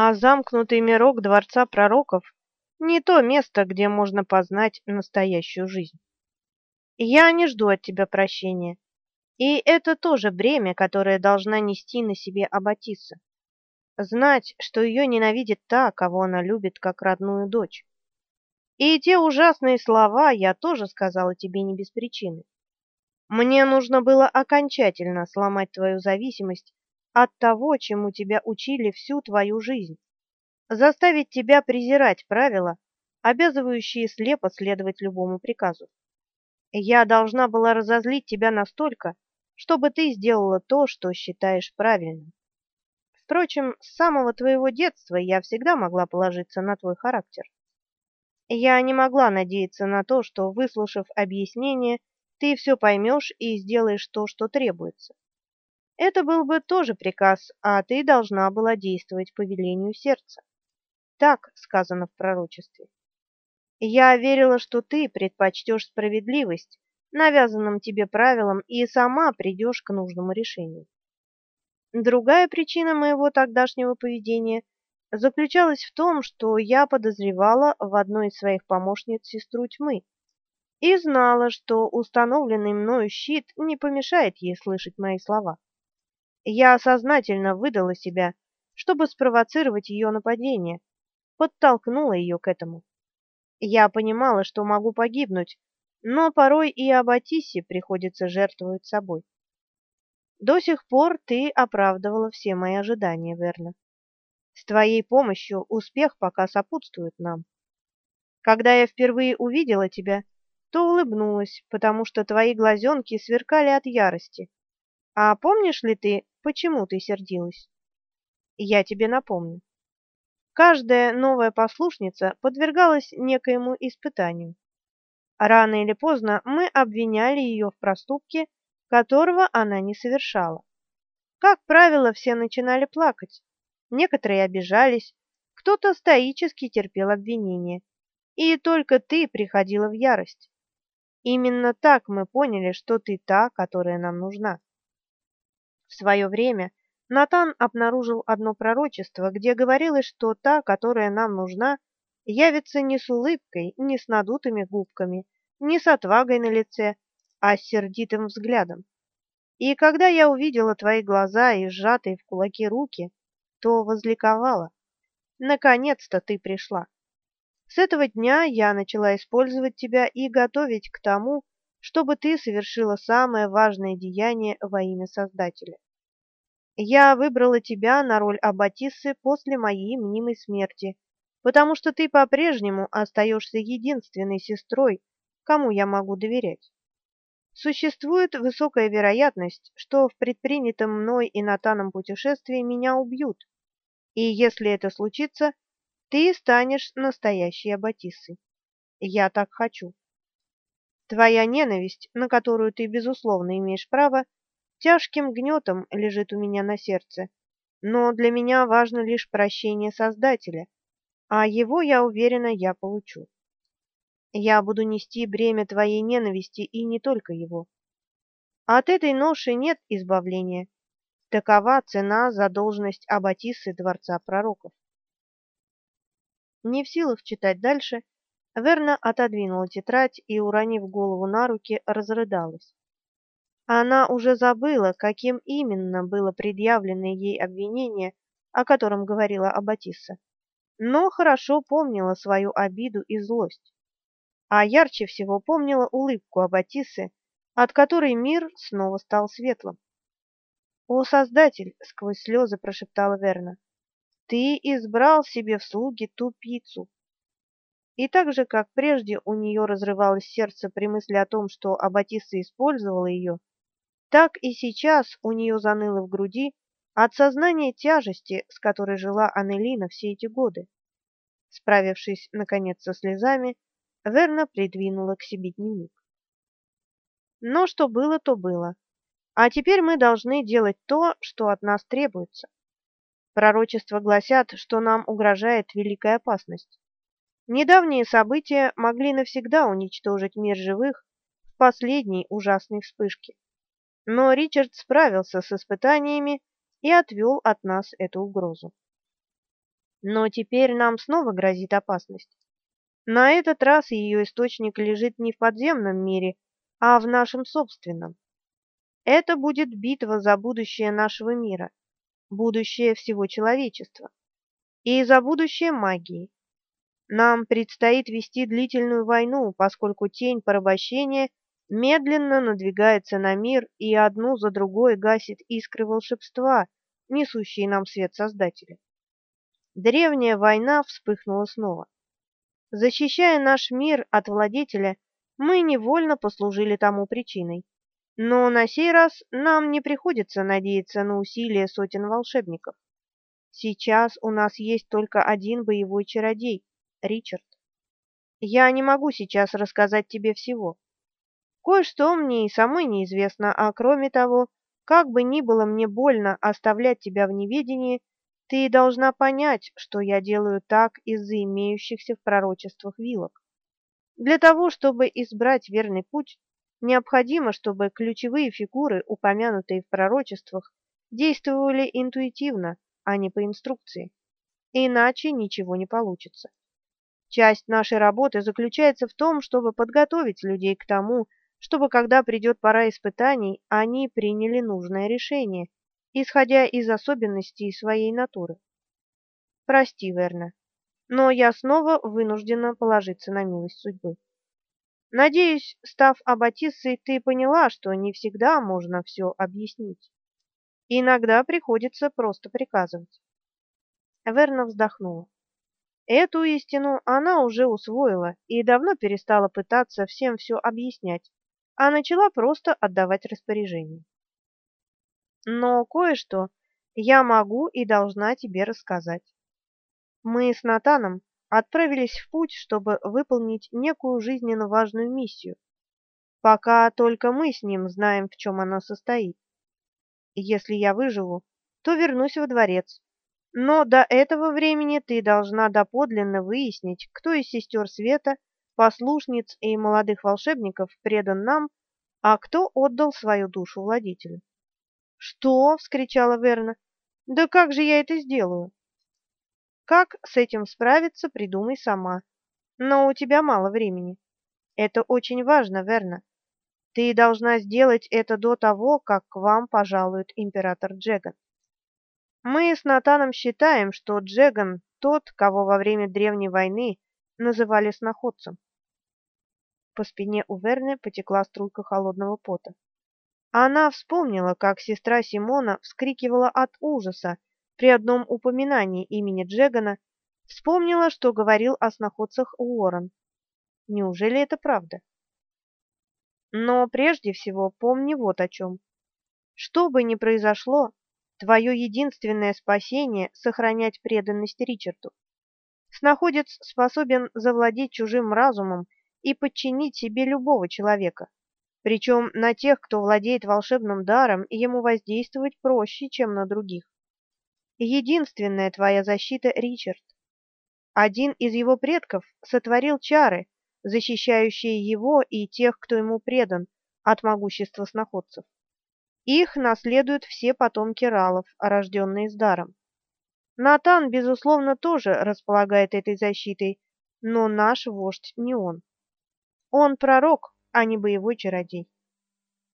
А замкнутый мирок дворца пророков не то место, где можно познать настоящую жизнь. Я не жду от тебя прощения. И это тоже бремя, которое должна нести на себе Аббатиса. Знать, что ее ненавидит та, кого она любит как родную дочь. И те ужасные слова я тоже сказала тебе не без причины. Мне нужно было окончательно сломать твою зависимость от того, чему тебя учили всю твою жизнь. Заставить тебя презирать правила, обязывающие слепо следовать любому приказу. Я должна была разозлить тебя настолько, чтобы ты сделала то, что считаешь правильным. Впрочем, с самого твоего детства я всегда могла положиться на твой характер. Я не могла надеяться на то, что, выслушав объяснение, ты все поймешь и сделаешь то, что требуется. Это был бы тоже приказ, а ты должна была действовать по велению сердца. Так сказано в пророчестве. Я верила, что ты предпочтешь справедливость навязанным тебе правилам и сама придешь к нужному решению. Другая причина моего тогдашнего поведения заключалась в том, что я подозревала в одной из своих помощниц сестру тьмы и знала, что установленный мною щит не помешает ей слышать мои слова. Я сознательно выдала себя, чтобы спровоцировать ее нападение, подтолкнула ее к этому. Я понимала, что могу погибнуть, но порой и Аббатисе приходится жертвовать собой. До сих пор ты оправдывала все мои ожидания, верно? С твоей помощью успех пока сопутствует нам. Когда я впервые увидела тебя, то улыбнулась, потому что твои глазенки сверкали от ярости. А помнишь ли ты, почему ты сердилась? Я тебе напомню. Каждая новая послушница подвергалась некоему испытанию. Рано или поздно мы обвиняли ее в проступке, которого она не совершала. Как правило, все начинали плакать. Некоторые обижались, кто-то стоически терпел обвинения. И только ты приходила в ярость. Именно так мы поняли, что ты та, которая нам нужна. В свое время Натан обнаружил одно пророчество, где говорилось, что та, которая нам нужна, явится не с улыбкой, не с надутыми губками, не с отвагой на лице, а с сердитым взглядом. И когда я увидела твои глаза и сжатые в кулаки руки, то возликовала. Наконец-то ты пришла. С этого дня я начала использовать тебя и готовить к тому, чтобы ты совершила самое важное деяние во имя Создателя. Я выбрала тебя на роль Аббатиссы после моей мнимой смерти, потому что ты по-прежнему остаешься единственной сестрой, кому я могу доверять. Существует высокая вероятность, что в предпринятом мной и Натаном путешествии меня убьют, и если это случится, ты станешь настоящей Аббатиссой. Я так хочу. Твоя ненависть, на которую ты, безусловно, имеешь право, тяжким гнетом лежит у меня на сердце, но для меня важно лишь прощение Создателя, а его, я уверена, я получу. Я буду нести бремя твоей ненависти и не только его. От этой ноши нет избавления. Такова цена за должность аббатиссы Дворца Пророков. Не в силах читать дальше, Верна отодвинула тетрадь и, уронив голову на руки, разрыдалась. Она уже забыла, каким именно было предъявлено ей обвинение, о котором говорила Аббатисса, но хорошо помнила свою обиду и злость. А ярче всего помнила улыбку Аббатиссы, от которой мир снова стал светлым. «О, Создатель!» — сквозь слезы прошептала Верна. «Ты избрал себе в слуги тупицу!» И так же, как прежде у нее разрывалось сердце при мысли о том, что Аббатисса использовала ее, так и сейчас у нее заныло в груди от сознания тяжести, с которой жила Анелина все эти годы. Справившись, наконец, со слезами, Верна придвинула к себе дневник. Но что было, то было. А теперь мы должны делать то, что от нас требуется. Пророчества гласят, что нам угрожает великая опасность. Недавние события могли навсегда уничтожить мир живых в последней ужасной вспышке. Но Ричард справился с испытаниями и отвел от нас эту угрозу. Но теперь нам снова грозит опасность. На этот раз ее источник лежит не в подземном мире, а в нашем собственном. Это будет битва за будущее нашего мира, будущее всего человечества и за будущее магии. Нам предстоит вести длительную войну, поскольку тень порабощения медленно надвигается на мир и одну за другой гасит искры волшебства, несущие нам свет Создателя. Древняя война вспыхнула снова. Защищая наш мир от владетеля, мы невольно послужили тому причиной. Но на сей раз нам не приходится надеяться на усилия сотен волшебников. Сейчас у нас есть только один боевой чародей Ричард. Я не могу сейчас рассказать тебе всего. Кое-что мне и самой неизвестно, а кроме того, как бы ни было мне больно оставлять тебя в неведении, ты должна понять, что я делаю так из-за имеющихся в пророчествах вилок. Для того, чтобы избрать верный путь, необходимо, чтобы ключевые фигуры, упомянутые в пророчествах, действовали интуитивно, а не по инструкции. Иначе ничего не получится. Часть нашей работы заключается в том, чтобы подготовить людей к тому, чтобы, когда придет пора испытаний, они приняли нужное решение, исходя из особенностей своей натуры. Прости, Верна, но я снова вынуждена положиться на милость судьбы. Надеюсь, став аббатиссой, ты поняла, что не всегда можно все объяснить. Иногда приходится просто приказывать. Верна вздохнула. Эту истину она уже усвоила и давно перестала пытаться всем все объяснять, а начала просто отдавать распоряжения. Но кое-что я могу и должна тебе рассказать. Мы с Натаном отправились в путь, чтобы выполнить некую жизненно важную миссию. Пока только мы с ним знаем, в чем она состоит. Если я выживу, то вернусь во дворец, но до этого времени ты должна доподлинно выяснить, кто из сестер Света, послушниц и молодых волшебников предан нам, а кто отдал свою душу владителю. «Что?» — вскричала Верна. «Да как же я это сделаю?» «Как с этим справиться, придумай сама. Но у тебя мало времени. Это очень важно, Верна. Ты должна сделать это до того, как к вам пожалует император Джеган. Мы с Натаном считаем, что Джеган тот, кого во время древней войны называли сноходцем. По спине у Верны потекла струйка холодного пота. Она вспомнила, как сестра Симона вскрикивала от ужаса при одном упоминании имени Джегана, вспомнила, что говорил о сноходцах Уоррен. Неужели это правда? Но прежде всего помни вот о чем. Что бы ни произошло, Твое единственное спасение — сохранять преданность Ричарду. Снаходец способен завладеть чужим разумом и подчинить себе любого человека. Причем на тех, кто владеет волшебным даром, ему воздействовать проще, чем на других. Единственная твоя защита — Ричард. Один из его предков сотворил чары, защищающие его и тех, кто ему предан, от могущества сноходцев. Их наследуют все потомки ралов, рожденные с даром. Натан, безусловно, тоже располагает этой защитой, но наш вождь не он. Он пророк, а не боевой чародей.